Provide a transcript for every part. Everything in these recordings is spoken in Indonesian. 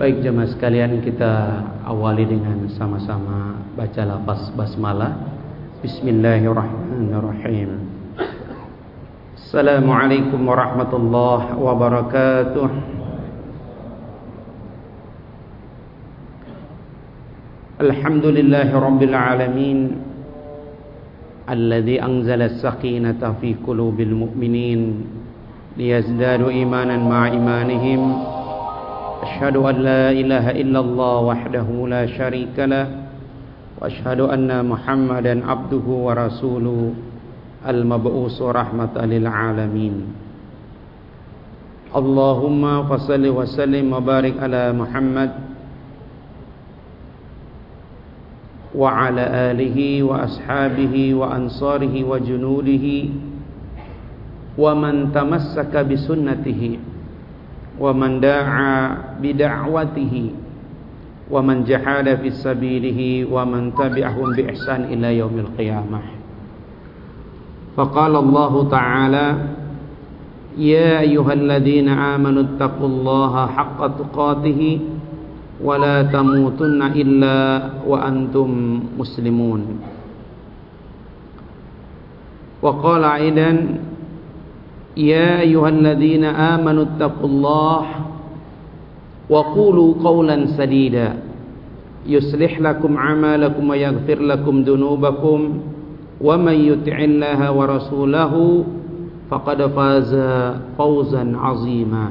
Baik jemaah sekalian kita awali dengan sama-sama baca lafaz basmalah. Bismillahirrahmanirrahim. Assalamualaikum warahmatullahi wabarakatuh. Alhamdulillahi rabbil alamin. Alladhi fi qulubil mu'minin liyazdadu imanan ma'a. أشهد أن لا إله إلا الله وحده لا شريك له وأشهد أن محمدا عبده ورسوله المبعوث رحمة للعالمين اللهم فصل وسلم وبارك على محمد وعلى آله وأصحابه وأنصاره وجنوده ومن تمسك بسنته ومن دعا بدعوته ومن جحد في سبيله ومن تبعهم بإحسان إلى يوم القيامة فقال الله تعالى يا أيها الذين آمنوا اتقوا الله حق تقاته ولا تموتن إلا وأنتم مسلمون وقال أيضا يا أيها الذين آمنوا اتقوا الله وقولوا قولا سديدا يصلح لكم عمالكم ويغفر لكم ذنوبكم ومن يطع الله ورسوله فقد فاز فوزا عظيما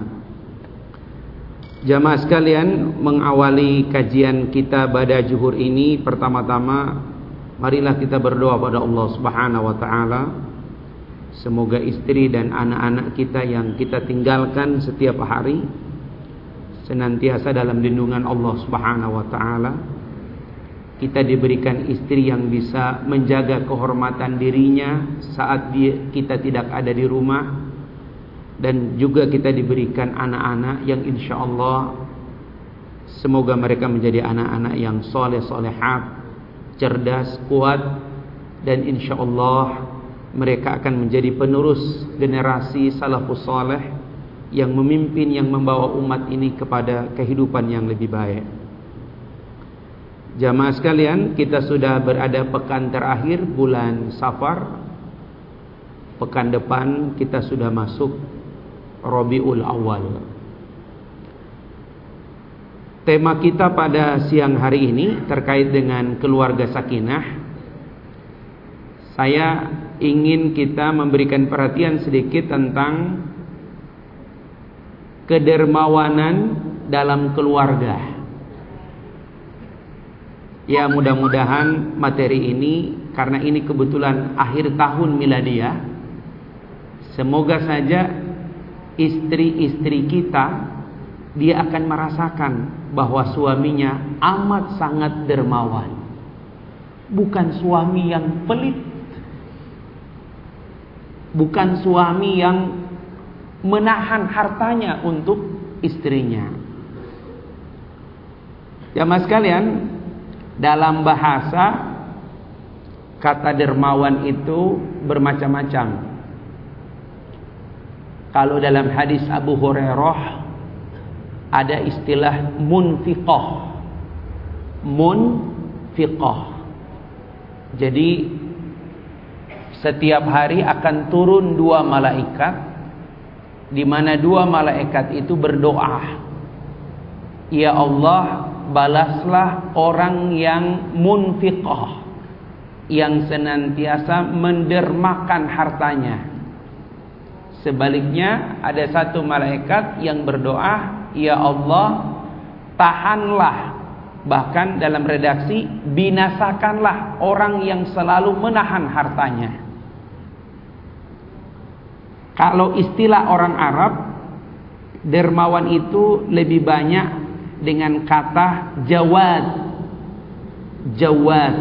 Jamaah sekalian mengawali kajian kita pada juhur ini pertama-tama marilah kita berdoa pada Allah Subhanahu wa taala Semoga istri dan anak-anak kita yang kita tinggalkan setiap hari senantiasa dalam lindungan Allah Subhanahu wa taala. Kita diberikan istri yang bisa menjaga kehormatan dirinya saat kita tidak ada di rumah dan juga kita diberikan anak-anak yang insya Allah semoga mereka menjadi anak-anak yang soleh solehat, cerdas, kuat dan insya Allah mereka akan menjadi penerus generasi salafus saleh yang memimpin yang membawa umat ini kepada kehidupan yang lebih baik. Jamaah sekalian, kita sudah berada pekan terakhir bulan Safar. Pekan depan kita sudah masuk Rabiul Awal. Tema kita pada siang hari ini terkait dengan keluarga sakinah. Saya ingin kita memberikan perhatian sedikit tentang kedermawanan dalam keluarga. Ya mudah-mudahan materi ini karena ini kebetulan akhir tahun miladiah. Semoga saja istri-istri kita dia akan merasakan bahwa suaminya amat sangat dermawan. Bukan suami yang pelit bukan suami yang menahan hartanya untuk istrinya. Ya mas kalian, dalam bahasa kata dermawan itu bermacam-macam. Kalau dalam hadis Abu Hurairah ada istilah munfiqah. Munfiqah. Jadi setiap hari akan turun dua malaikat di mana dua malaikat itu berdoa. Ya Allah balaslah orang yang munfiqah yang senantiasa mendermakan hartanya. Sebaliknya ada satu malaikat yang berdoa Ya Allah tahanlah. Bahkan dalam redaksi binasakanlah orang yang selalu menahan hartanya kalau istilah orang Arab dermawan itu lebih banyak dengan kata jawad. Jawad.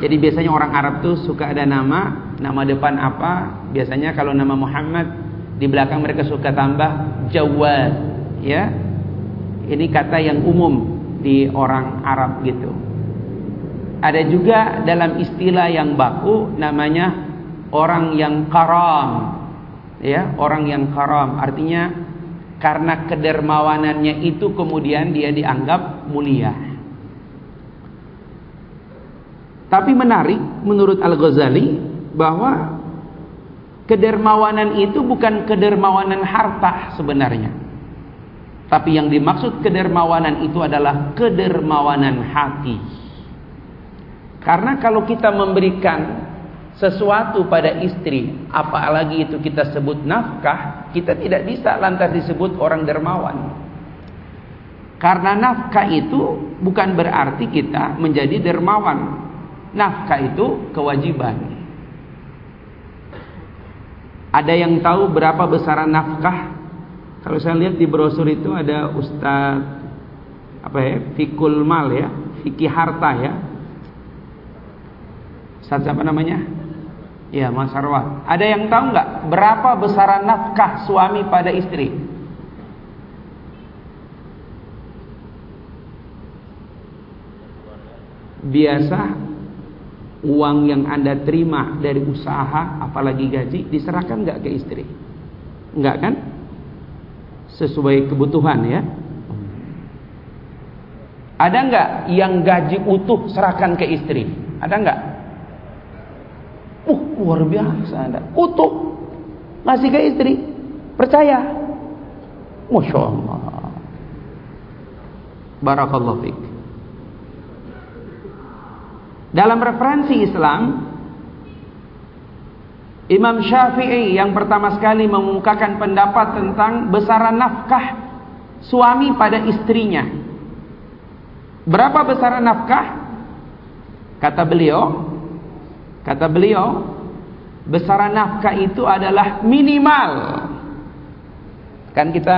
Jadi biasanya orang Arab tuh suka ada nama, nama depan apa? Biasanya kalau nama Muhammad di belakang mereka suka tambah Jawad, ya. Ini kata yang umum di orang Arab gitu. Ada juga dalam istilah yang baku namanya orang yang karam ya orang yang karam artinya karena kedermawanannya itu kemudian dia dianggap mulia. Tapi menarik menurut Al-Ghazali bahwa kedermawanan itu bukan kedermawanan harta sebenarnya. Tapi yang dimaksud kedermawanan itu adalah kedermawanan hati. Karena kalau kita memberikan sesuatu pada istri, apalagi itu kita sebut nafkah, kita tidak bisa lantas disebut orang dermawan. Karena nafkah itu bukan berarti kita menjadi dermawan. Nafkah itu kewajiban. Ada yang tahu berapa besaran nafkah kalau saya lihat di brosur itu ada Ustaz apa ya? Fikul Mal ya, fikih harta ya. Ustaz siapa namanya? Ya, Mas Arwah. Ada yang tahu nggak berapa besaran nafkah suami pada istri? Biasa uang yang Anda terima dari usaha apalagi gaji diserahkan nggak ke istri? Enggak kan? sesuai kebutuhan ya. Ada nggak yang gaji utuh serahkan ke istri? Ada nggak? Uh, luar biasa ada. Utuh ngasih ke istri. Percaya. Masya Allah. Barakallahu fiqh. Dalam referensi Islam Imam Syafi'i yang pertama sekali mengungkapkan pendapat tentang besaran nafkah suami pada istrinya. Berapa besaran nafkah? Kata beliau, kata beliau, besaran nafkah itu adalah minimal. Kan kita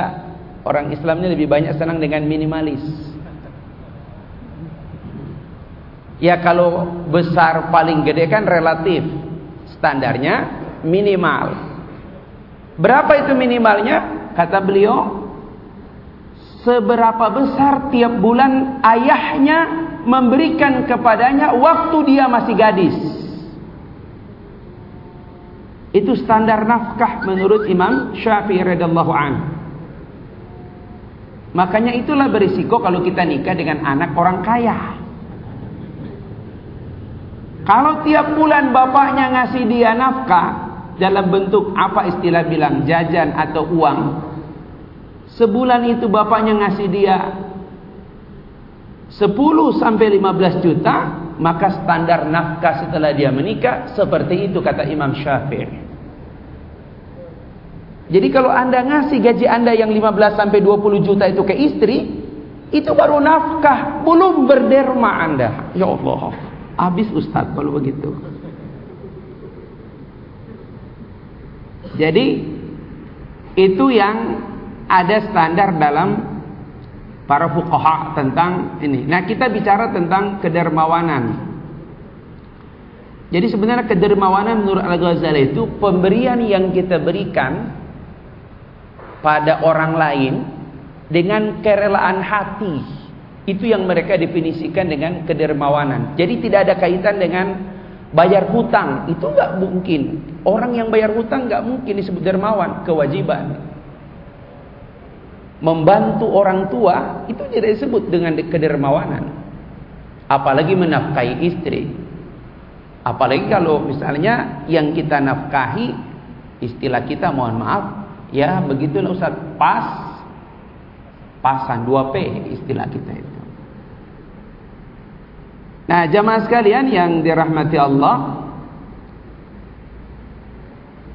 orang Islamnya lebih banyak senang dengan minimalis. Ya kalau besar paling gede kan relatif. Standarnya minimal. Berapa itu minimalnya? Kata beliau, seberapa besar tiap bulan ayahnya memberikan kepadanya waktu dia masih gadis. Itu standar nafkah menurut Imam Syafi'i radhiyallahu an. Makanya itulah berisiko kalau kita nikah dengan anak orang kaya. Kalau tiap bulan bapaknya ngasih dia nafkah, dalam bentuk apa istilah bilang jajan atau uang sebulan itu bapaknya ngasih dia 10 sampai 15 juta maka standar nafkah setelah dia menikah seperti itu kata Imam Syafi'i. Jadi kalau anda ngasih gaji anda yang 15 sampai 20 juta itu ke istri itu baru nafkah belum berderma anda. Ya Allah habis Ustaz kalau begitu. Jadi itu yang ada standar dalam para fuqaha tentang ini. Nah, kita bicara tentang kedermawanan. Jadi sebenarnya kedermawanan menurut Al-Ghazali itu pemberian yang kita berikan pada orang lain dengan kerelaan hati. Itu yang mereka definisikan dengan kedermawanan. Jadi tidak ada kaitan dengan bayar hutang. Itu nggak mungkin. Orang yang bayar hutang nggak mungkin disebut dermawan, kewajiban. Membantu orang tua itu tidak disebut dengan kedermawanan. Apalagi menafkahi istri. Apalagi kalau misalnya yang kita nafkahi istilah kita mohon maaf ya begitulah Ustaz pas pasan 2P istilah kita itu. Nah, jamaah sekalian yang dirahmati Allah,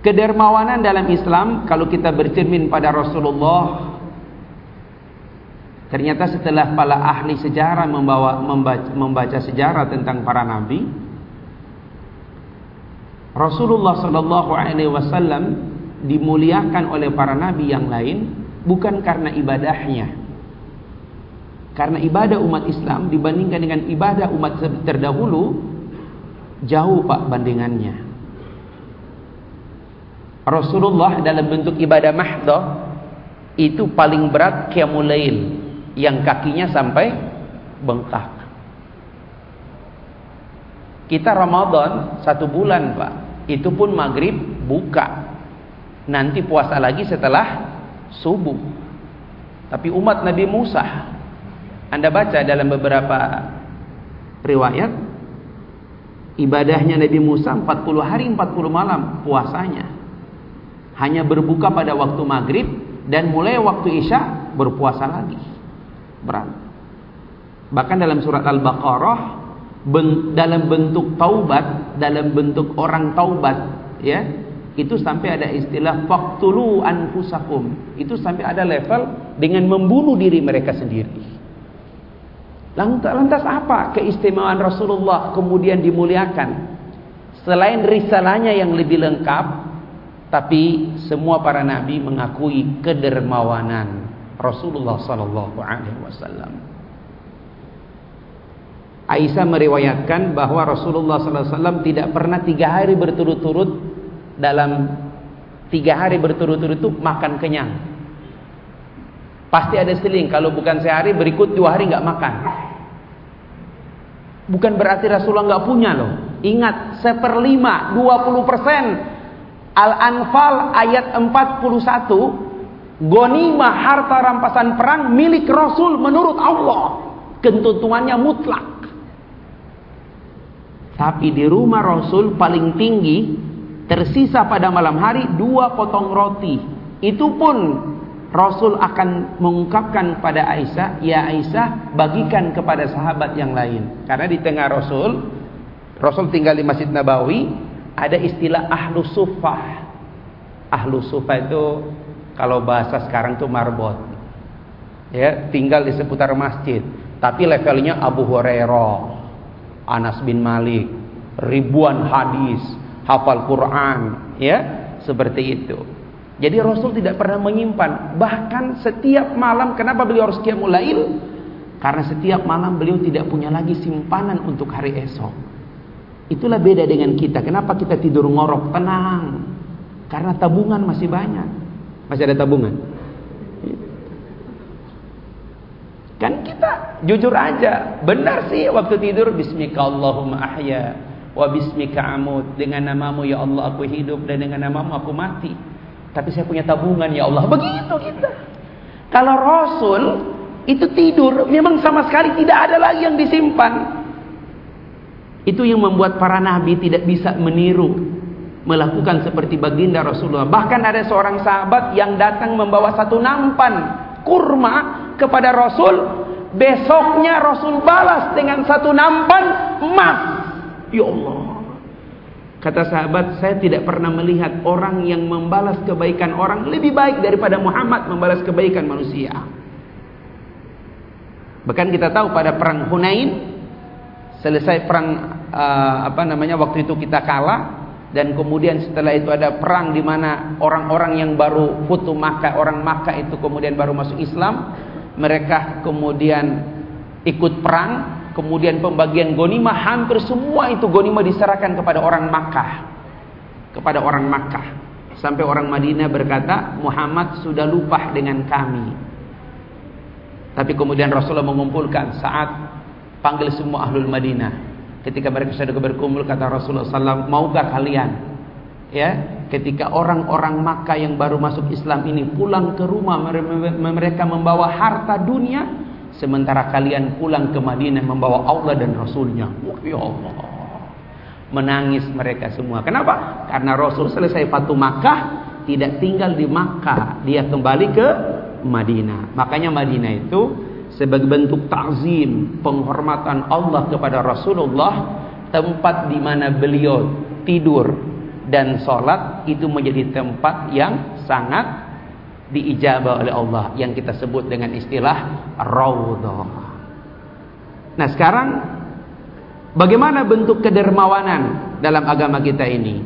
Kedermawanan dalam Islam kalau kita bercermin pada Rasulullah ternyata setelah para ahli sejarah membawa membaca, membaca sejarah tentang para nabi Rasulullah sallallahu alaihi wasallam dimuliakan oleh para nabi yang lain bukan karena ibadahnya. Karena ibadah umat Islam dibandingkan dengan ibadah umat terdahulu jauh Pak bandingannya. Rasulullah dalam bentuk ibadah mahdoh itu paling berat qiyamulail yang kakinya sampai bengkak. Kita Ramadan satu bulan pak, itu pun maghrib buka. Nanti puasa lagi setelah subuh. Tapi umat Nabi Musa, Anda baca dalam beberapa riwayat, ibadahnya Nabi Musa 40 hari 40 malam puasanya. Hanya berbuka pada waktu maghrib dan mulai waktu isya berpuasa lagi. Berat. Bahkan dalam surat Al-Baqarah dalam bentuk taubat, dalam bentuk orang taubat, ya, itu sampai ada istilah faqtulu anfusakum. Itu sampai ada level dengan membunuh diri mereka sendiri. Lantas apa keistimewaan Rasulullah kemudian dimuliakan? Selain risalahnya yang lebih lengkap, tapi semua para nabi mengakui kedermawanan Rasulullah sallallahu alaihi wasallam. Aisyah meriwayatkan bahwa Rasulullah sallallahu alaihi wasallam tidak pernah tiga hari berturut-turut dalam tiga hari berturut-turut itu makan kenyang. Pasti ada seling. Kalau bukan sehari, berikut dua hari nggak makan. Bukan berarti Rasulullah nggak punya loh. Ingat, seperlima, 20 persen. Al-Anfal ayat 41. Gonimah harta rampasan perang milik Rasul menurut Allah. Ketentuannya mutlak. Tapi di rumah Rasul paling tinggi Tersisa pada malam hari dua potong roti. Itu pun Rasul akan mengungkapkan pada Aisyah, "Ya Aisyah, bagikan kepada sahabat yang lain." Karena di tengah Rasul, Rasul tinggal di Masjid Nabawi, ada istilah ahlu sufah. Ahlu sufah itu kalau bahasa sekarang itu marbot. Ya, tinggal di seputar masjid, tapi levelnya Abu Hurairah, Anas bin Malik, ribuan hadis, hafal Quran, ya, seperti itu. Jadi Rasul tidak pernah menyimpan, bahkan setiap malam kenapa beliau harus qiyamul lail? Karena setiap malam beliau tidak punya lagi simpanan untuk hari esok. Itulah beda dengan kita. Kenapa kita tidur ngorok tenang? Karena tabungan masih banyak. Masih ada tabungan. Kan kita jujur aja, benar sih waktu tidur bismika Allahumma ahya wa bismika amut. Dengan namamu ya Allah aku hidup. Dan dengan namamu aku mati. Tapi saya punya tabungan ya Allah. Begitu kita. Kalau Rasul itu tidur memang sama sekali tidak ada lagi yang disimpan. Itu yang membuat para nabi tidak bisa meniru melakukan seperti baginda Rasulullah bahkan ada seorang sahabat yang datang membawa satu nampan kurma kepada Rasul besoknya Rasul balas dengan satu nampan emas Ya Allah. Kata sahabat, saya tidak pernah melihat orang yang membalas kebaikan orang lebih baik daripada Muhammad membalas kebaikan manusia. Bahkan kita tahu pada perang Hunain, selesai perang uh, apa namanya waktu itu kita kalah dan kemudian setelah itu ada perang di mana orang-orang yang baru putu Makkah, orang Makkah itu kemudian baru masuk Islam, mereka kemudian ikut perang Kemudian pembagian gonima hampir semua itu gonima diserahkan kepada orang Makkah. Kepada orang Makkah. Sampai orang Madinah berkata, Muhammad sudah lupa dengan kami. Tapi kemudian Rasulullah mengumpulkan saat panggil semua ahlul Madinah. Ketika mereka sudah berkumpul kata Rasulullah SAW, maukah kalian ya ketika orang-orang Makkah yang baru masuk Islam ini pulang ke rumah mereka membawa harta dunia Sementara kalian pulang ke Madinah membawa Allah dan Rasulnya. Oh, ya Allah. Menangis mereka semua. Kenapa? Karena Rasul selesai Fatu Makkah. Tidak tinggal di Makkah. Dia kembali ke Madinah. Makanya Madinah itu sebagai bentuk takzim. Penghormatan Allah kepada Rasulullah. Tempat di mana beliau tidur dan sholat. Itu menjadi tempat yang sangat diijabah oleh Allah yang kita sebut dengan istilah raudhah. Nah, sekarang bagaimana bentuk kedermawanan dalam agama kita ini?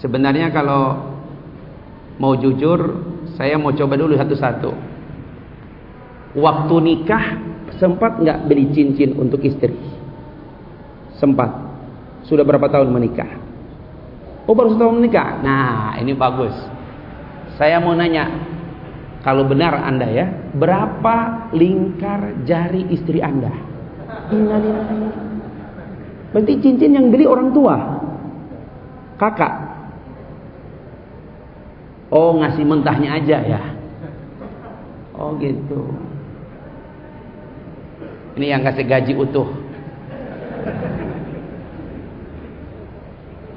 Sebenarnya kalau mau jujur, saya mau coba dulu satu-satu. Waktu nikah sempat nggak beli cincin untuk istri? Sempat. Sudah berapa tahun menikah? Oh baru setahun menikah. Nah ini bagus. Saya mau nanya, kalau benar Anda ya, berapa lingkar jari istri Anda? Berarti cincin yang beli orang tua. Kakak. Oh, ngasih mentahnya aja ya. Oh gitu. Ini yang kasih gaji utuh.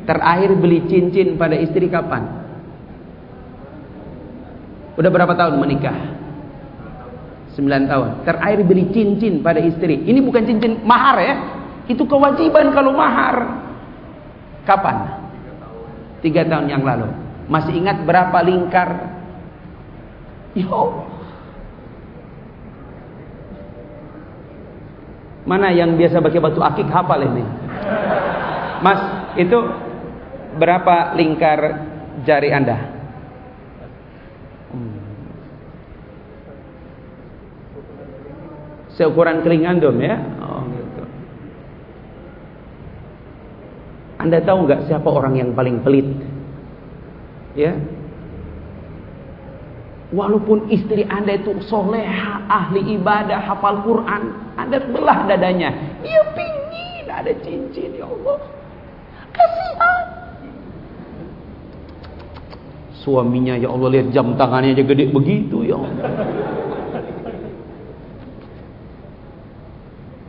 Terakhir beli cincin pada istri kapan? Udah berapa tahun menikah? 9 tahun. Terakhir beli cincin pada istri. Ini bukan cincin mahar ya. Itu kewajiban kalau mahar. Kapan? Tiga tahun yang lalu. Masih ingat berapa lingkar? Ya Mana yang biasa pakai batu akik hafal ini? Mas, itu berapa lingkar jari Anda? Hmm. Seukuran keling andum ya? Oh, gitu. Anda tahu nggak siapa orang yang paling pelit? Ya, Walaupun istri anda itu soleha, ahli ibadah, hafal Quran, anda belah dadanya. Dia pingin ada cincin, ya Allah. Kasihan. Suaminya ya Allah lihat jam tangannya aja gede begitu ya Allah.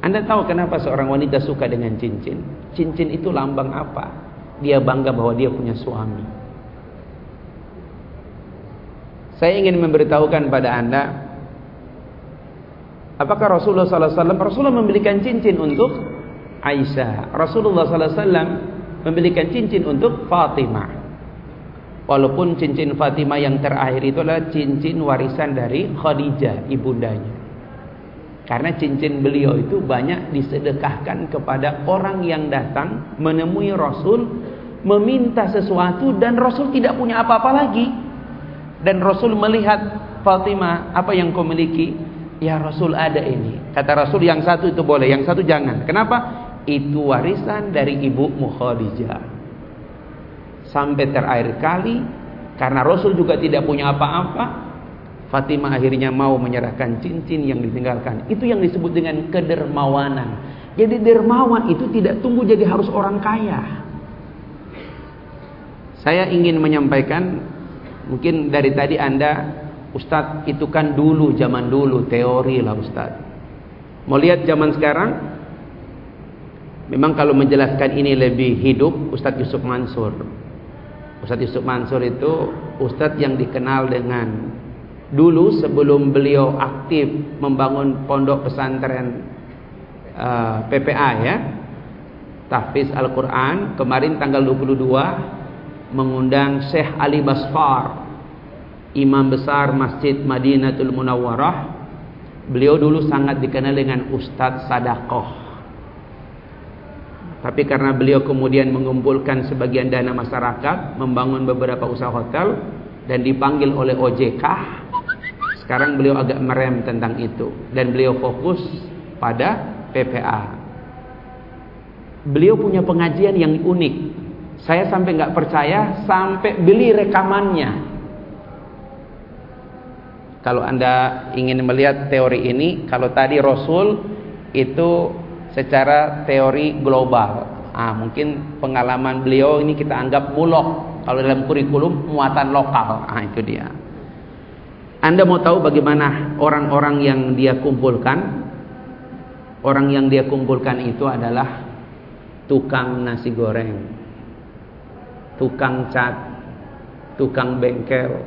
Anda tahu kenapa seorang wanita suka dengan cincin? Cincin itu lambang apa? Dia bangga bahwa dia punya suami. Saya ingin memberitahukan pada Anda Apakah Rasulullah SAW Rasulullah membelikan cincin untuk Aisyah Rasulullah SAW membelikan cincin untuk Fatimah Walaupun cincin Fatimah yang terakhir itu adalah cincin warisan dari Khadijah, ibundanya. Karena cincin beliau itu banyak disedekahkan kepada orang yang datang menemui Rasul, meminta sesuatu dan Rasul tidak punya apa-apa lagi. Dan Rasul melihat Fatimah, apa yang kau miliki? Ya Rasul ada ini. Kata Rasul yang satu itu boleh, yang satu jangan. Kenapa? Itu warisan dari ibumu Khadijah sampai terakhir kali karena Rasul juga tidak punya apa-apa Fatimah akhirnya mau menyerahkan cincin yang ditinggalkan itu yang disebut dengan kedermawanan jadi dermawan itu tidak tunggu jadi harus orang kaya saya ingin menyampaikan mungkin dari tadi anda Ustadz itu kan dulu zaman dulu teori lah Ustadz. Mau lihat zaman sekarang? Memang kalau menjelaskan ini lebih hidup Ustadz Yusuf Mansur. Ustadz Yusuf Mansur itu Ustadz yang dikenal dengan dulu sebelum beliau aktif membangun pondok pesantren uh, eh, PPA ya Tahfiz Al-Quran kemarin tanggal 22 mengundang Syekh Ali Basfar imam besar Masjid Madinatul Munawwarah beliau dulu sangat dikenal dengan Ustadz Sadakoh tapi karena beliau kemudian mengumpulkan sebagian dana masyarakat, membangun beberapa usaha hotel dan dipanggil oleh OJK, sekarang beliau agak merem tentang itu dan beliau fokus pada PPA. Beliau punya pengajian yang unik. Saya sampai nggak percaya sampai beli rekamannya. Kalau Anda ingin melihat teori ini, kalau tadi Rasul itu secara teori global. Ah, mungkin pengalaman beliau ini kita anggap mulok. Kalau dalam kurikulum muatan lokal. Ah, itu dia. Anda mau tahu bagaimana orang-orang yang dia kumpulkan? Orang yang dia kumpulkan itu adalah tukang nasi goreng, tukang cat, tukang bengkel,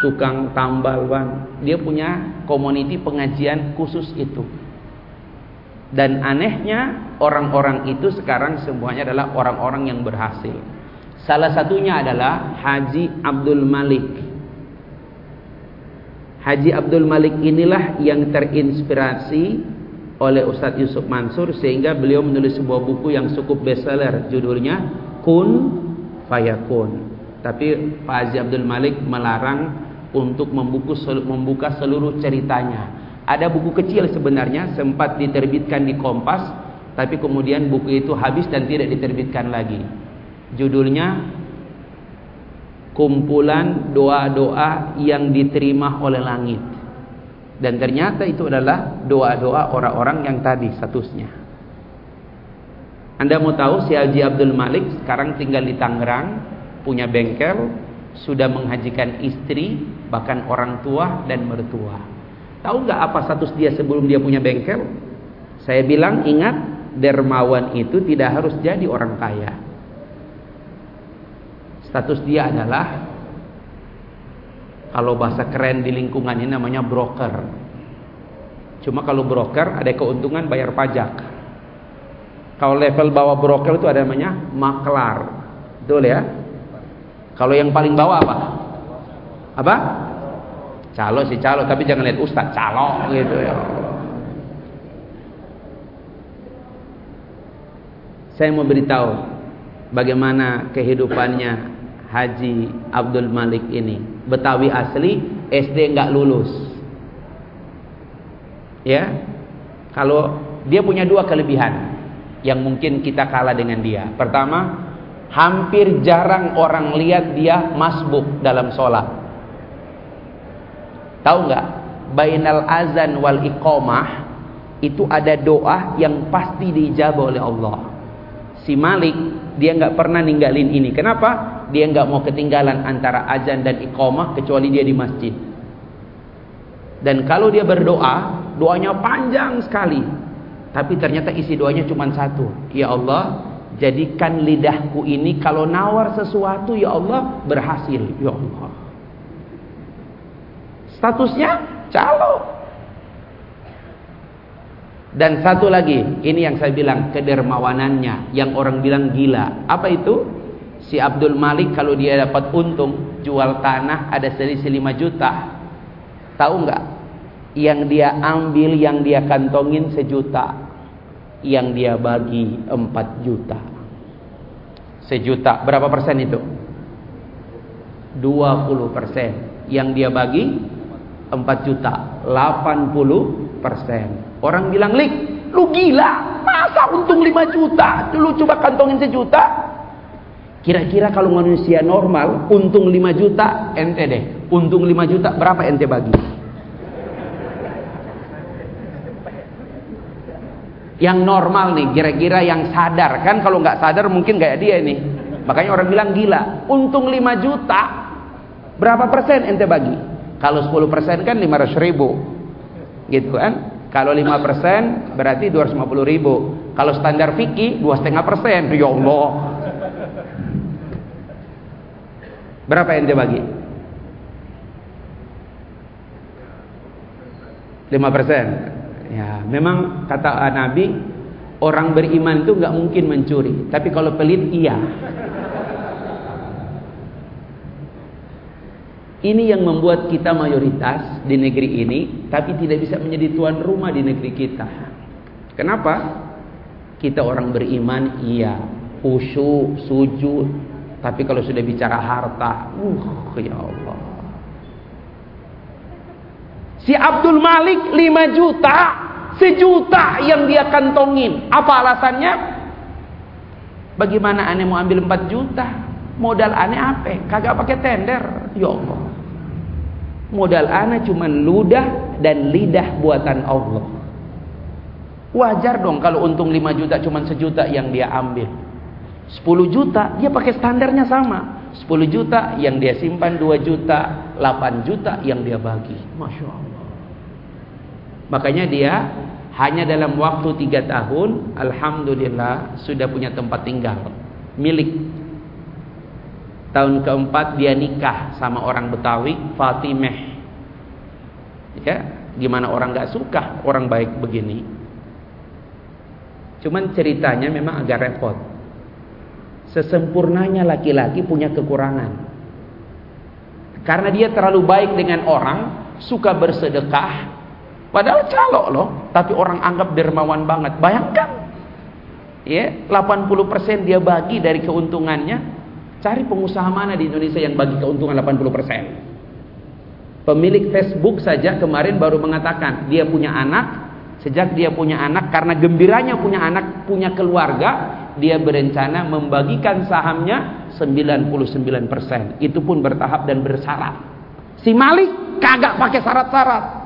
tukang tambal ban. Dia punya community pengajian khusus itu. Dan anehnya orang-orang itu sekarang semuanya adalah orang-orang yang berhasil. Salah satunya adalah Haji Abdul Malik. Haji Abdul Malik inilah yang terinspirasi oleh Ustadz Yusuf Mansur sehingga beliau menulis sebuah buku yang cukup bestseller judulnya Kun Fayakun. Tapi Pak Haji Abdul Malik melarang untuk membuka seluruh ceritanya ada buku kecil sebenarnya sempat diterbitkan di Kompas, tapi kemudian buku itu habis dan tidak diterbitkan lagi. Judulnya Kumpulan doa-doa yang diterima oleh langit. Dan ternyata itu adalah doa-doa orang-orang yang tadi statusnya. Anda mau tahu si Haji Abdul Malik sekarang tinggal di Tangerang, punya bengkel, sudah menghajikan istri, bahkan orang tua dan mertua. Tahu nggak apa status dia sebelum dia punya bengkel? Saya bilang ingat dermawan itu tidak harus jadi orang kaya. Status dia adalah kalau bahasa keren di lingkungan ini namanya broker. Cuma kalau broker ada keuntungan bayar pajak. Kalau level bawah broker itu ada namanya maklar. Betul ya? Kalau yang paling bawah apa? Apa? Calo sih calo, tapi jangan lihat ustaz, calo gitu ya. Saya mau beritahu bagaimana kehidupannya Haji Abdul Malik ini. Betawi asli, SD nggak lulus. Ya, kalau dia punya dua kelebihan yang mungkin kita kalah dengan dia. Pertama, hampir jarang orang lihat dia masbuk dalam sholat. Tahu nggak? Bainal azan wal iqamah itu ada doa yang pasti diijabah oleh Allah si Malik dia nggak pernah ninggalin ini. Kenapa? Dia nggak mau ketinggalan antara azan dan iqamah kecuali dia di masjid. Dan kalau dia berdoa, doanya panjang sekali. Tapi ternyata isi doanya cuma satu. Ya Allah, jadikan lidahku ini kalau nawar sesuatu ya Allah berhasil. Ya Allah. Statusnya calo. Dan satu lagi, ini yang saya bilang kedermawanannya, yang orang bilang gila. Apa itu? Si Abdul Malik kalau dia dapat untung jual tanah ada selisih 5 juta. Tahu nggak? Yang dia ambil, yang dia kantongin sejuta. Yang dia bagi 4 juta. Sejuta, berapa persen itu? 20 persen. Yang dia bagi 4 juta, 80 persen. Orang bilang, Lik, lu gila. Masa untung 5 juta? Lu coba kantongin sejuta. Kira-kira kalau manusia normal, untung 5 juta, ente deh. Untung 5 juta, berapa ente bagi? Yang normal nih, kira-kira yang sadar. Kan kalau nggak sadar mungkin kayak dia nih. Makanya orang bilang gila. Untung 5 juta, berapa persen ente bagi? Kalau 10 persen kan 500 ribu. Gitu kan? Kalau 5% berarti 250 ribu. Kalau standar fikih 2,5%. Ya Allah. Berapa dia bagi? 5%. Ya, memang kata Nabi orang beriman itu nggak mungkin mencuri, tapi kalau pelit iya. Ini yang membuat kita mayoritas di negeri ini, tapi tidak bisa menjadi tuan rumah di negeri kita. Kenapa? Kita orang beriman, iya, khusyuk, sujud, tapi kalau sudah bicara harta, uh, ya Allah. Si Abdul Malik 5 juta, sejuta yang dia kantongin. Apa alasannya? Bagaimana aneh mau ambil 4 juta? Modal aneh apa? Kagak pakai tender. Ya Allah. Modal ana cuma ludah dan lidah buatan Allah. Wajar dong kalau untung 5 juta cuma sejuta yang dia ambil. 10 juta dia pakai standarnya sama. 10 juta yang dia simpan 2 juta, 8 juta yang dia bagi. Masya Allah. Makanya dia hanya dalam waktu 3 tahun, Alhamdulillah sudah punya tempat tinggal. Milik Tahun keempat dia nikah sama orang Betawi, Fatimah. Ya, gimana orang gak suka orang baik begini? Cuman ceritanya memang agak repot. Sesempurnanya laki-laki punya kekurangan. Karena dia terlalu baik dengan orang, suka bersedekah, padahal calok loh, tapi orang anggap dermawan banget. Bayangkan, ya 80% dia bagi dari keuntungannya Cari pengusaha mana di Indonesia yang bagi keuntungan 80%. Pemilik Facebook saja kemarin baru mengatakan dia punya anak, sejak dia punya anak karena gembiranya punya anak, punya keluarga, dia berencana membagikan sahamnya 99%. Itu pun bertahap dan bersyarat. Si Malik kagak pakai syarat-syarat.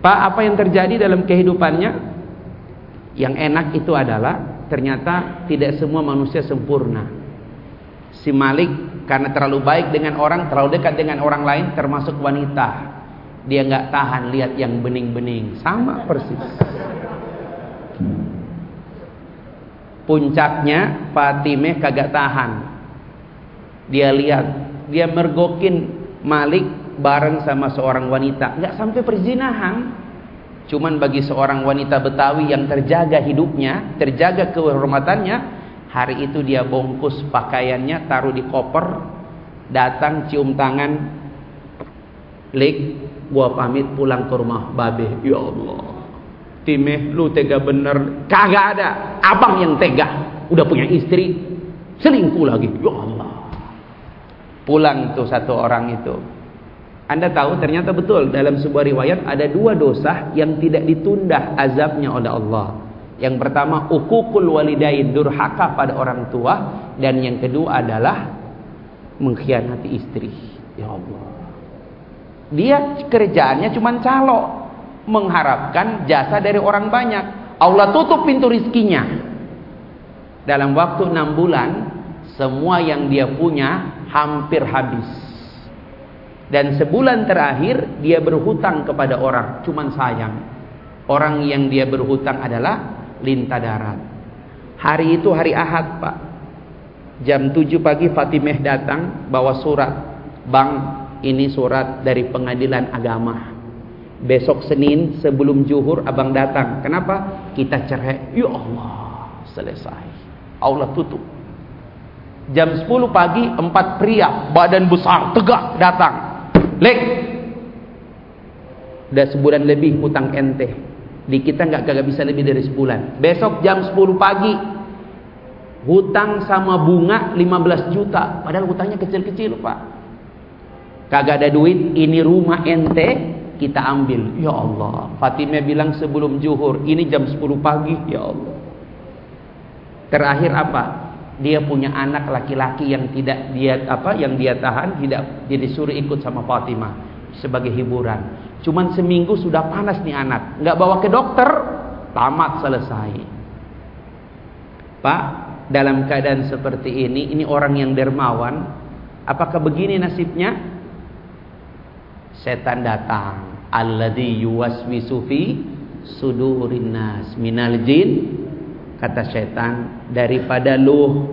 Pak, apa yang terjadi dalam kehidupannya? Yang enak itu adalah ternyata tidak semua manusia sempurna. Si Malik karena terlalu baik dengan orang, terlalu dekat dengan orang lain, termasuk wanita. Dia nggak tahan lihat yang bening-bening, sama persis. Puncaknya Fatimah kagak tahan. Dia lihat, dia mergokin Malik bareng sama seorang wanita, nggak sampai perzinahan. Cuman bagi seorang wanita Betawi yang terjaga hidupnya, terjaga kehormatannya, hari itu dia bungkus pakaiannya, taruh di koper, datang cium tangan, Lik, gua pamit pulang ke rumah babe. Ya Allah. Timeh, lu tega bener. Kagak ada. Abang yang tega. Udah punya istri. Selingkuh lagi. Ya Allah. Pulang tuh satu orang itu. Anda tahu ternyata betul dalam sebuah riwayat ada dua dosa yang tidak ditunda azabnya oleh Allah. Yang pertama ukukul walidain durhaka pada orang tua dan yang kedua adalah mengkhianati istri. Ya Allah. Dia kerjaannya cuma calo, mengharapkan jasa dari orang banyak. Allah tutup pintu rizkinya. Dalam waktu enam bulan, semua yang dia punya hampir habis. Dan sebulan terakhir dia berhutang kepada orang, cuman sayang. Orang yang dia berhutang adalah lintah darat. Hari itu hari Ahad, Pak. Jam 7 pagi Fatimah datang bawa surat. Bang, ini surat dari pengadilan agama. Besok Senin sebelum zuhur abang datang. Kenapa? Kita cerai. Ya Allah, selesai. Allah tutup. Jam 10 pagi empat pria badan besar tegak datang Lek. Udah sebulan lebih hutang ente. Di kita nggak kagak bisa lebih dari sebulan. Besok jam 10 pagi hutang sama bunga 15 juta. Padahal hutangnya kecil-kecil, Pak. Kagak ada duit, ini rumah ente kita ambil. Ya Allah. Fatimah bilang sebelum zuhur, ini jam 10 pagi, ya Allah. Terakhir apa? Dia punya anak laki-laki yang tidak dia apa yang dia tahan tidak dia disuruh ikut sama Fatimah sebagai hiburan. Cuman seminggu sudah panas nih anak, nggak bawa ke dokter, tamat selesai. Pak, dalam keadaan seperti ini, ini orang yang dermawan, apakah begini nasibnya? Setan datang, alladzi yuwaswisu fi sudurin nas minal jin kata setan daripada lu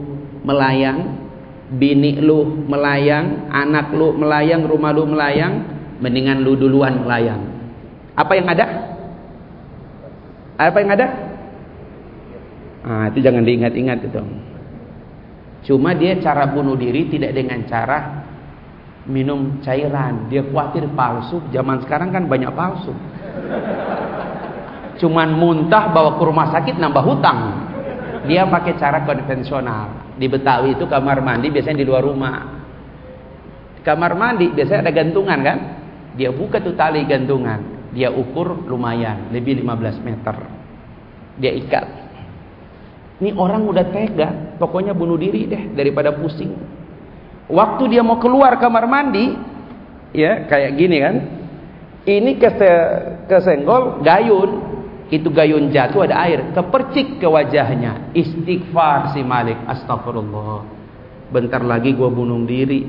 melayang bini lu melayang anak lu melayang rumah lu melayang mendingan lu duluan melayang. Apa yang ada? Apa yang ada? Ah itu jangan diingat-ingat itu. Cuma dia cara bunuh diri tidak dengan cara minum cairan. Dia khawatir palsu. Zaman sekarang kan banyak palsu cuman muntah bawa ke rumah sakit nambah hutang. Dia pakai cara konvensional. Di Betawi itu kamar mandi biasanya di luar rumah. Kamar mandi biasanya ada gantungan kan? Dia buka tuh tali gantungan. Dia ukur lumayan, lebih 15 meter. Dia ikat. Ini orang udah tega, pokoknya bunuh diri deh daripada pusing. Waktu dia mau keluar kamar mandi, ya kayak gini kan? Ini kesenggol gayun, itu gayun jatuh ada air. Kepercik ke wajahnya. Istighfar si Malik. Astagfirullah bentar lagi gua bunuh diri.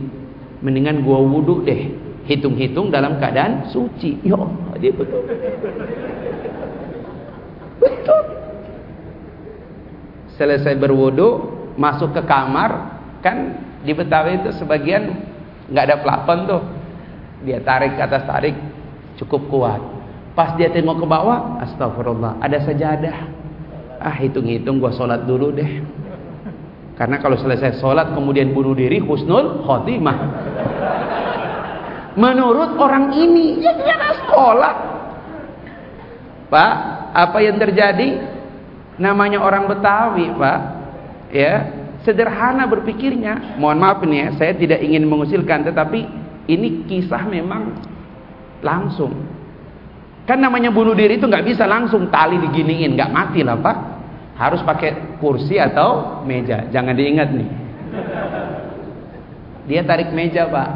Mendingan gua wudhu deh. Hitung-hitung dalam keadaan suci. Ya Allah dia betul. Betul. Selesai berwudhu masuk ke kamar. Kan di Betawi itu sebagian nggak ada plafon tuh. Dia tarik ke atas tarik cukup kuat Pas dia tengok ke bawah, astagfirullah, ada sajadah. Ah, hitung-hitung gua sholat dulu deh. Karena kalau selesai sholat kemudian bunuh diri, husnul khotimah. Menurut orang ini, ya dia sekolah. Pak, apa yang terjadi? Namanya orang Betawi, Pak. Ya, sederhana berpikirnya. Mohon maaf nih ya, saya tidak ingin mengusilkan, tetapi ini kisah memang langsung Kan namanya bunuh diri itu nggak bisa langsung tali diginiin, nggak mati lah pak. Harus pakai kursi atau meja. Jangan diingat nih. Dia tarik meja pak.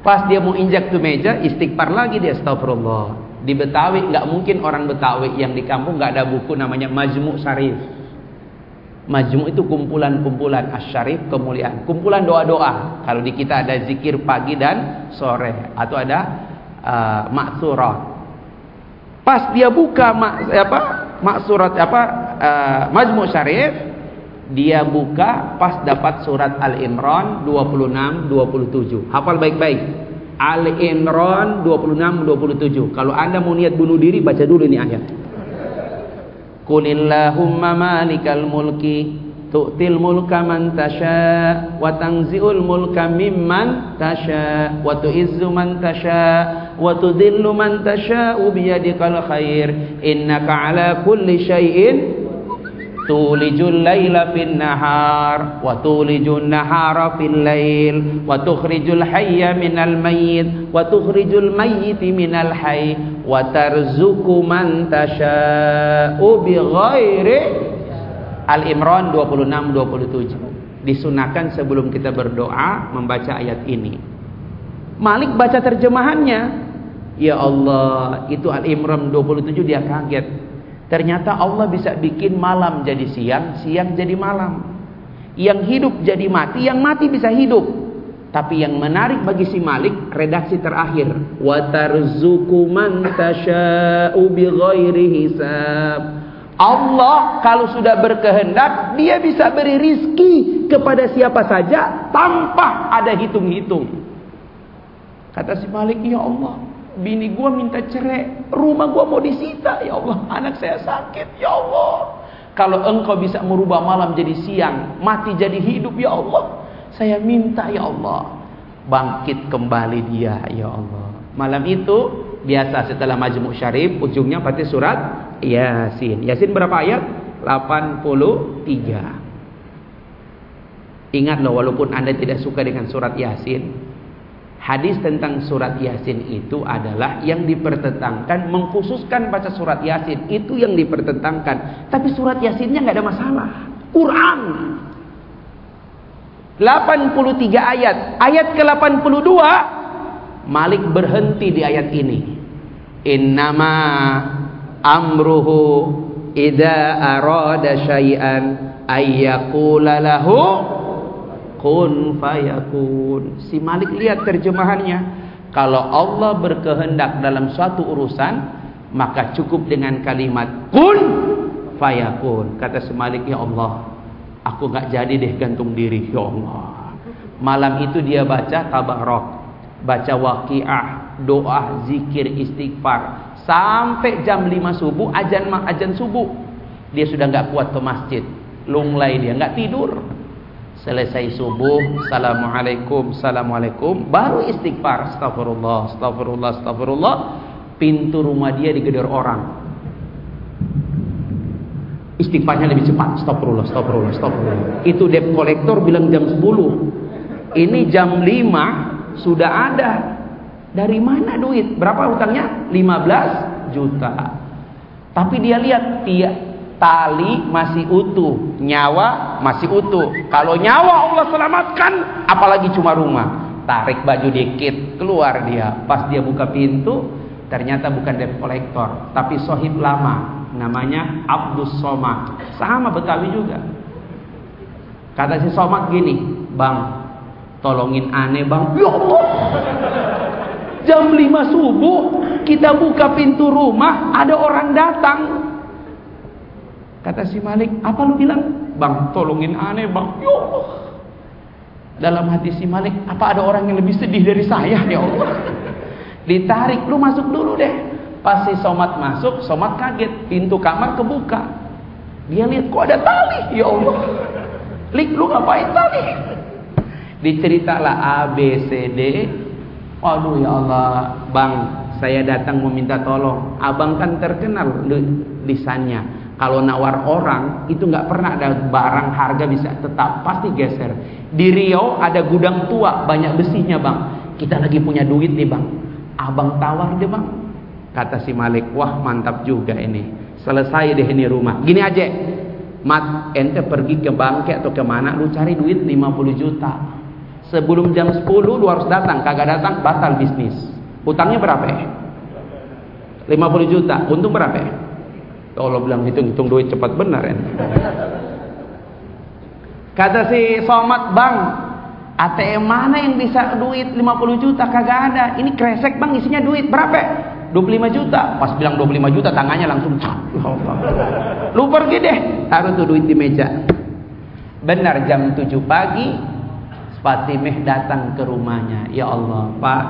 Pas dia mau injak tuh meja, istighfar lagi dia astagfirullah. Di Betawi nggak mungkin orang Betawi yang di kampung nggak ada buku namanya Majmu' Sarif. Majmu itu kumpulan-kumpulan asyarif kemuliaan, kumpulan doa-doa. Kalau di kita ada zikir pagi dan sore atau ada uh, maksurat. Pas dia buka mak, apa maksurat apa uh, Majmu Syarif, dia buka pas dapat surat Al-Imran 26 27. Hafal baik-baik. Al-Imran 26 27. Kalau Anda mau niat bunuh diri baca dulu ini ayat. Qulillahumma malikal mulki tu'til mulka man tasha wa tanzi'ul mulka mimman tasha wa tu'izzu man tasha wa tudhillu man tasha biyadikal khair innaka ala kulli syai'in tulijul laila fin nahar wa tulijun nahara fil lail wa tukhrijul hayya minal mayyit wa tukhrijul mayyiti minal hayy wa tarzuqu man tasha'u bighairi Al-Imran 26 27 disunahkan sebelum kita berdoa membaca ayat ini Malik baca terjemahannya Ya Allah itu Al-Imran 27 dia kaget Ternyata Allah bisa bikin malam jadi siang, siang jadi malam. Yang hidup jadi mati, yang mati bisa hidup. Tapi yang menarik bagi si Malik redaksi terakhir, wa tarzuqu man tasha'u bighairi hisab. Allah kalau sudah berkehendak, dia bisa beri rizki kepada siapa saja tanpa ada hitung-hitung. Kata si Malik, ya Allah, bini gua minta cerai, rumah gua mau disita, ya Allah, anak saya sakit, ya Allah. Kalau engkau bisa merubah malam jadi siang, mati jadi hidup, ya Allah, saya minta, ya Allah, bangkit kembali dia, ya Allah. Malam itu biasa setelah majmuk syarif ujungnya pasti surat Yasin. Yasin berapa ayat? 83. Ingat loh walaupun Anda tidak suka dengan surat Yasin, Hadis tentang surat Yasin itu adalah yang dipertentangkan mengkhususkan baca surat Yasin itu yang dipertentangkan. Tapi surat Yasinnya nggak ada masalah. Quran 83 ayat. Ayat ke-82 Malik berhenti di ayat ini. Innama amruhu idza arada syai'an ayyaqula lahu kun fayakun. Si Malik lihat terjemahannya. Kalau Allah berkehendak dalam suatu urusan, maka cukup dengan kalimat kun fayakun. Kata si Malik, ya Allah, aku nggak jadi deh gantung diri, ya Allah. Malam itu dia baca tabarok, baca waqiah, doa, zikir, istighfar. Sampai jam 5 subuh, ajan ajan subuh. Dia sudah nggak kuat ke masjid. Lunglai dia, nggak tidur. Selesai subuh, Assalamualaikum, Assalamualaikum. Baru istighfar, Astagfirullah, Astagfirullah, Astagfirullah. Pintu rumah dia digedor orang. Istighfarnya lebih cepat. Astagfirullah, Astagfirullah, Astagfirullah. Itu debt kolektor bilang jam 10. Ini jam 5 sudah ada. Dari mana duit? Berapa hutangnya? 15 juta. Tapi dia lihat, dia tali masih utuh, nyawa masih utuh. Kalau nyawa Allah selamatkan, apalagi cuma rumah. Tarik baju dikit, keluar dia. Pas dia buka pintu, ternyata bukan debt collector, tapi sohib lama. Namanya Abdus Somad. Sama Betawi juga. Kata si Somad gini, Bang, tolongin aneh bang. Ya Allah. Jam 5 subuh, kita buka pintu rumah, ada orang datang. Kata si Malik, apa lu bilang? Bang, tolongin aneh bang. Ya. Dalam hati si Malik, apa ada orang yang lebih sedih dari saya? Ya Allah. Ditarik, lu masuk dulu deh. Pas si Somat masuk, Somat kaget. Pintu kamar kebuka. Dia lihat kok ada tali. Ya Allah. Lik, lu ngapain tali? Diceritalah A, B, C, D. Waduh ya Allah. Bang, saya datang meminta tolong. Abang kan terkenal lisannya kalau nawar orang itu nggak pernah ada barang harga bisa tetap pasti geser. Di Riau ada gudang tua banyak besinya bang. Kita lagi punya duit nih bang. Abang tawar deh bang. Kata si Malik, wah mantap juga ini. Selesai deh ini rumah. Gini aja, mat ente pergi ke bangke atau ke mana, lu cari duit 50 juta. Sebelum jam 10 lu harus datang, kagak datang batal bisnis. Utangnya berapa ya? 50 juta, untung berapa ya? Allah bilang hitung-hitung duit cepat benar ya. Kata si Somad, Bang, ATM mana yang bisa duit 50 juta? Kagak ada. Ini kresek bang, isinya duit. Berapa? 25 juta. Pas bilang 25 juta, tangannya langsung ya Lu pergi deh. Taruh tuh duit di meja. Benar jam 7 pagi, Fatimah datang ke rumahnya. Ya Allah, Pak,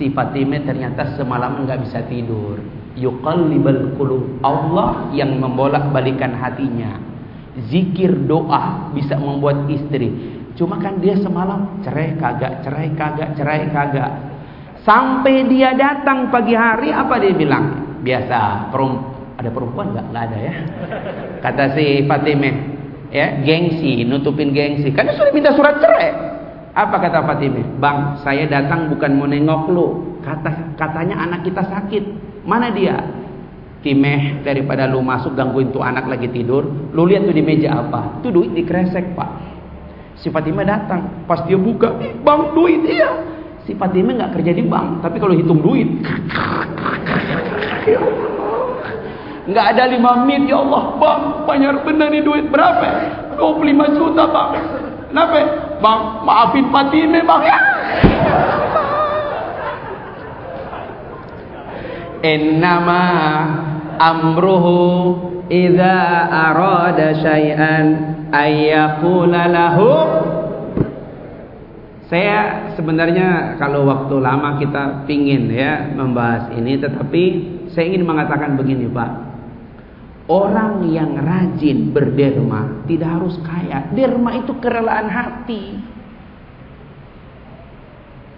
si Fatimah ternyata semalam nggak bisa tidur. Yuqallibal qulub. Allah yang membolak-balikan hatinya. Zikir doa bisa membuat istri. Cuma kan dia semalam cerai kagak, cerai kagak, cerai kagak. Sampai dia datang pagi hari apa dia bilang? Biasa, perum ada perempuan nggak? Nggak ada ya. Kata si Fatimah, ya gengsi, nutupin gengsi. Karena sudah minta surat cerai. Apa kata Fatimah? Bang, saya datang bukan mau nengok lu. Kata katanya anak kita sakit. Mana dia? Timeh daripada lu masuk gangguin tuh anak lagi tidur, lu lihat tuh di meja apa? Tuh duit dikresek, Pak. Si Fatimah datang, pas dia buka, "Bang, duit iya." Si Fatimah nggak kerja di bank, tapi kalau hitung duit, nggak ada lima menit ya Allah, bang, banyak benar nih duit berapa? 25 juta bang. Kenapa? Bang, maafin Fatimah bang ya. Innama amruhu idza arada syai'an ayyaqula lahu saya sebenarnya kalau waktu lama kita pingin ya membahas ini tetapi saya ingin mengatakan begini Pak. Orang yang rajin berderma tidak harus kaya. Derma itu kerelaan hati.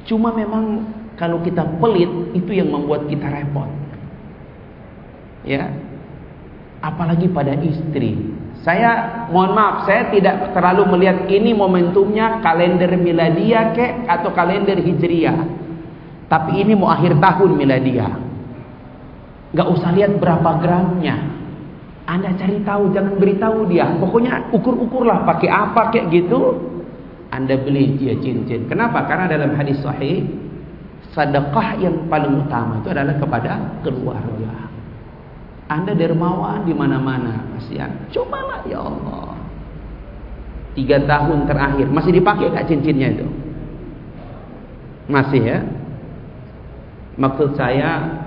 Cuma memang kalau kita pelit itu yang membuat kita repot. Ya. Apalagi pada istri. Saya mohon maaf, saya tidak terlalu melihat ini momentumnya kalender miladia ke atau kalender hijriah. Tapi ini mau akhir tahun miladia. Gak usah lihat berapa gramnya. Anda cari tahu, jangan beritahu dia. Pokoknya ukur-ukurlah pakai apa kayak gitu. Anda beli dia cincin. Kenapa? Karena dalam hadis sahih, sedekah yang paling utama itu adalah kepada keluarga. Anda dermawan di mana-mana, kasihan. Cobalah ya Allah. Tiga tahun terakhir masih dipakai gak cincinnya itu? Masih ya. Maksud saya,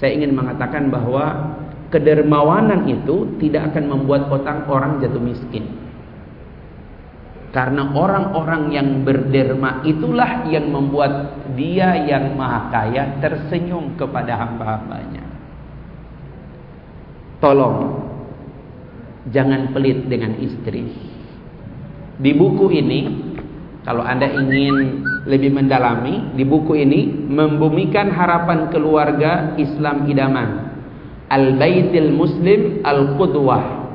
saya ingin mengatakan bahwa kedermawanan itu tidak akan membuat orang orang jatuh miskin. Karena orang-orang yang berderma itulah yang membuat dia yang maha kaya tersenyum kepada hamba-hambanya. Tolong jangan pelit dengan istri. Di buku ini kalau Anda ingin lebih mendalami, di buku ini membumikan harapan keluarga Islam idaman. Al-Baitil Muslim Al-Qudwah.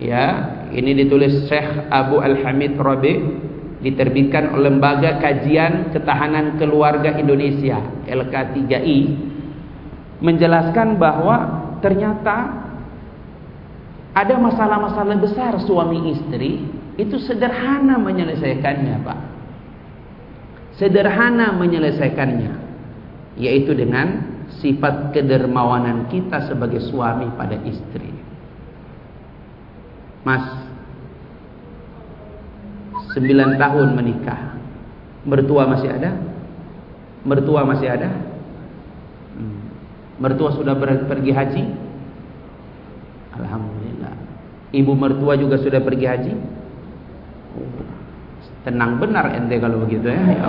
Ya, ini ditulis Syekh Abu Al-Hamid Rabi diterbitkan oleh Lembaga Kajian Ketahanan Keluarga Indonesia LK3I menjelaskan bahwa ternyata ada masalah-masalah besar suami istri itu sederhana menyelesaikannya, Pak. Sederhana menyelesaikannya yaitu dengan sifat kedermawanan kita sebagai suami pada istri. Mas 9 tahun menikah. Mertua masih ada? Mertua masih ada? Hmm. Mertua sudah pergi haji? Alhamdulillah. Ibu mertua juga sudah pergi haji? Tenang benar ente kalau begitu ya. ya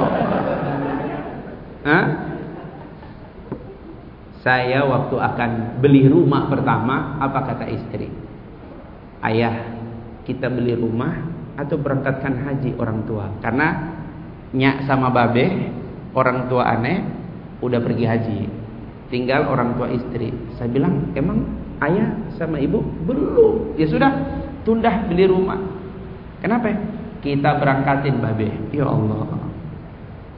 Hah? Saya waktu akan beli rumah pertama, apa kata istri? Ayah, kita beli rumah atau berangkatkan haji orang tua? Karena nyak sama babe, orang tua aneh udah pergi haji. Tinggal orang tua istri. Saya bilang, emang ayah sama ibu belum ya sudah tunda beli rumah kenapa kita berangkatin babe ya Allah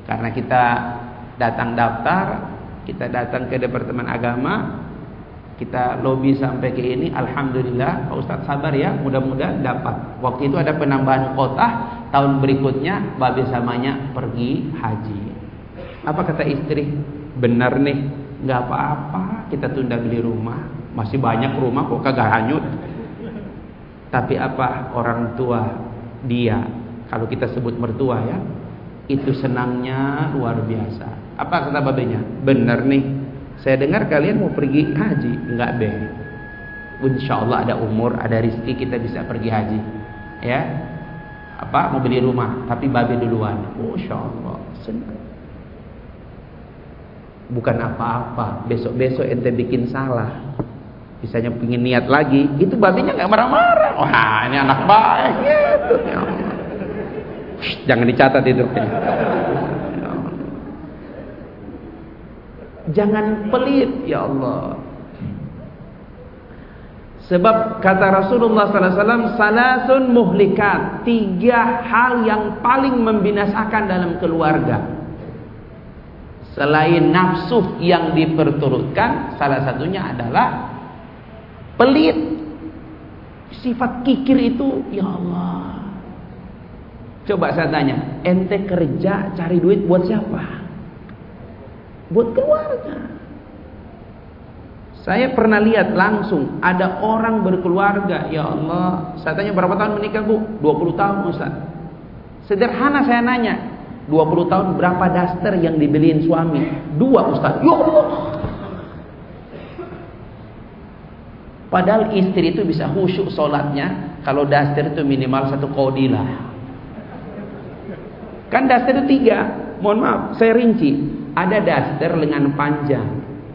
karena kita datang daftar kita datang ke departemen agama kita lobby sampai ke ini Alhamdulillah Pak Ustadz sabar ya mudah-mudahan dapat. Waktu itu ada penambahan kota tahun berikutnya babe samanya pergi haji. Apa kata istri? Benar nih nggak apa-apa kita tunda beli rumah. Masih banyak rumah kok kagak hanyut. Tapi apa orang tua dia kalau kita sebut mertua ya itu senangnya luar biasa apa kata babenya benar nih. Saya dengar kalian mau pergi haji. Enggak be. Insya Allah ada umur ada rizki kita bisa pergi haji. Ya? Apa? Mau beli rumah tapi babe duluan. Oh, Allah senang. Bukan apa-apa. Besok-besok ente bikin salah. Misalnya pengen niat lagi. Itu babinya nggak marah-marah. Wah ini anak baik. Gitu jangan dicatat itu jangan pelit ya Allah sebab kata Rasulullah SAW salasun muhlikat tiga hal yang paling membinasakan dalam keluarga Selain nafsu yang diperturutkan, salah satunya adalah pelit. Sifat kikir itu, ya Allah. Coba saya tanya, ente kerja cari duit buat siapa? Buat keluarga. Saya pernah lihat langsung ada orang berkeluarga, ya Allah. Saya tanya berapa tahun menikah, Bu? 20 tahun, Ustaz. Sederhana saya nanya, 20 tahun berapa daster yang dibeliin suami? Dua Ustaz. Ya Allah. Padahal istri itu bisa khusyuk sholatnya kalau daster itu minimal satu kodilah. Kan daster itu tiga. Mohon maaf, saya rinci. Ada daster lengan panjang.